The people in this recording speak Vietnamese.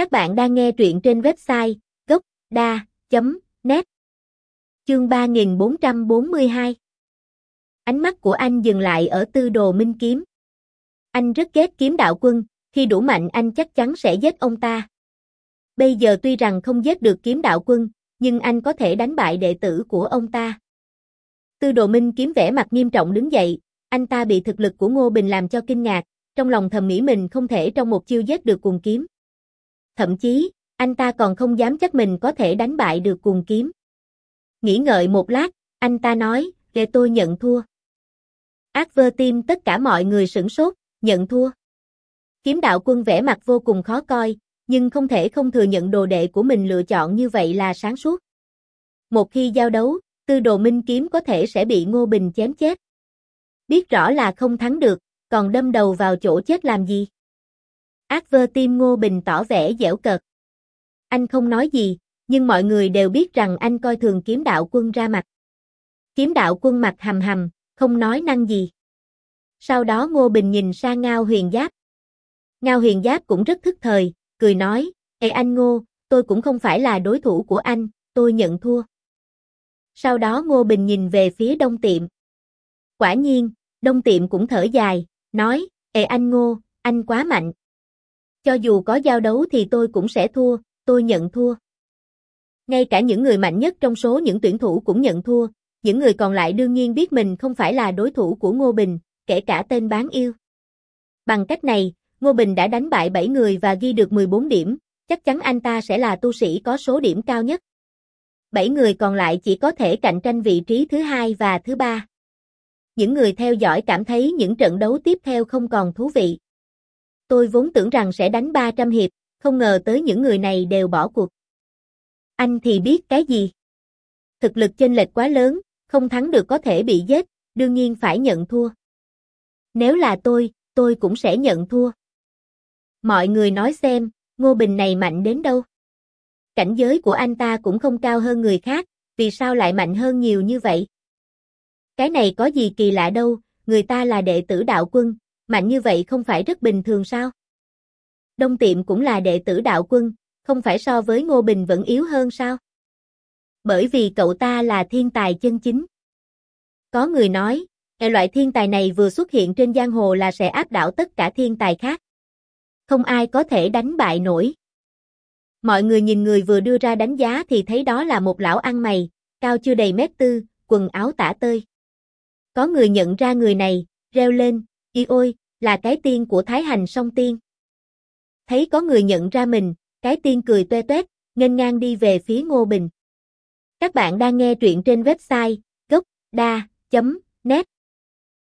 Các bạn đang nghe truyện trên website gocda.net Chương 3442 Ánh mắt của anh dừng lại ở tư đồ minh kiếm. Anh rất ghét kiếm đạo quân, khi đủ mạnh anh chắc chắn sẽ giết ông ta. Bây giờ tuy rằng không giết được kiếm đạo quân, nhưng anh có thể đánh bại đệ tử của ông ta. Tư đồ minh kiếm vẻ mặt nghiêm trọng đứng dậy, anh ta bị thực lực của Ngô Bình làm cho kinh ngạc, trong lòng thầm nghĩ mình không thể trong một chiêu giết được cuồng kiếm. Thậm chí, anh ta còn không dám chắc mình có thể đánh bại được cuồng kiếm. Nghĩ ngợi một lát, anh ta nói, để tôi nhận thua. Ác vơ tim tất cả mọi người sửng sốt, nhận thua. Kiếm đạo quân vẻ mặt vô cùng khó coi, nhưng không thể không thừa nhận đồ đệ của mình lựa chọn như vậy là sáng suốt. Một khi giao đấu, tư đồ minh kiếm có thể sẽ bị Ngô Bình chém chết. Biết rõ là không thắng được, còn đâm đầu vào chỗ chết làm gì? Ác vơ tim Ngô Bình tỏ vẻ dẻo cợt. Anh không nói gì, nhưng mọi người đều biết rằng anh coi thường kiếm đạo quân ra mặt. Kiếm đạo quân mặt hầm hầm, không nói năng gì. Sau đó Ngô Bình nhìn sang Ngao Huyền Giáp. Ngao Huyền Giáp cũng rất thức thời, cười nói, Ê anh Ngô, tôi cũng không phải là đối thủ của anh, tôi nhận thua. Sau đó Ngô Bình nhìn về phía đông tiệm. Quả nhiên, đông tiệm cũng thở dài, nói, Ê anh Ngô, anh quá mạnh. Cho dù có giao đấu thì tôi cũng sẽ thua, tôi nhận thua. Ngay cả những người mạnh nhất trong số những tuyển thủ cũng nhận thua, những người còn lại đương nhiên biết mình không phải là đối thủ của Ngô Bình, kể cả tên bán yêu. Bằng cách này, Ngô Bình đã đánh bại 7 người và ghi được 14 điểm, chắc chắn anh ta sẽ là tu sĩ có số điểm cao nhất. 7 người còn lại chỉ có thể cạnh tranh vị trí thứ hai và thứ ba. Những người theo dõi cảm thấy những trận đấu tiếp theo không còn thú vị. Tôi vốn tưởng rằng sẽ đánh 300 hiệp, không ngờ tới những người này đều bỏ cuộc. Anh thì biết cái gì? Thực lực chênh lệch quá lớn, không thắng được có thể bị giết, đương nhiên phải nhận thua. Nếu là tôi, tôi cũng sẽ nhận thua. Mọi người nói xem, Ngô Bình này mạnh đến đâu? Cảnh giới của anh ta cũng không cao hơn người khác, vì sao lại mạnh hơn nhiều như vậy? Cái này có gì kỳ lạ đâu, người ta là đệ tử đạo quân, mạnh như vậy không phải rất bình thường sao? Đông Tiệm cũng là đệ tử đạo quân, không phải so với Ngô Bình vẫn yếu hơn sao? Bởi vì cậu ta là thiên tài chân chính. Có người nói, loại thiên tài này vừa xuất hiện trên giang hồ là sẽ áp đảo tất cả thiên tài khác. Không ai có thể đánh bại nổi. Mọi người nhìn người vừa đưa ra đánh giá thì thấy đó là một lão ăn mày, cao chưa đầy mét tư, quần áo tả tơi. Có người nhận ra người này, reo lên, y ôi, là cái tiên của Thái Hành song tiên. Thấy có người nhận ra mình, cái tiên cười toe toét, nghênh ngang đi về phía Ngô Bình. Các bạn đang nghe truyện trên website gocda.net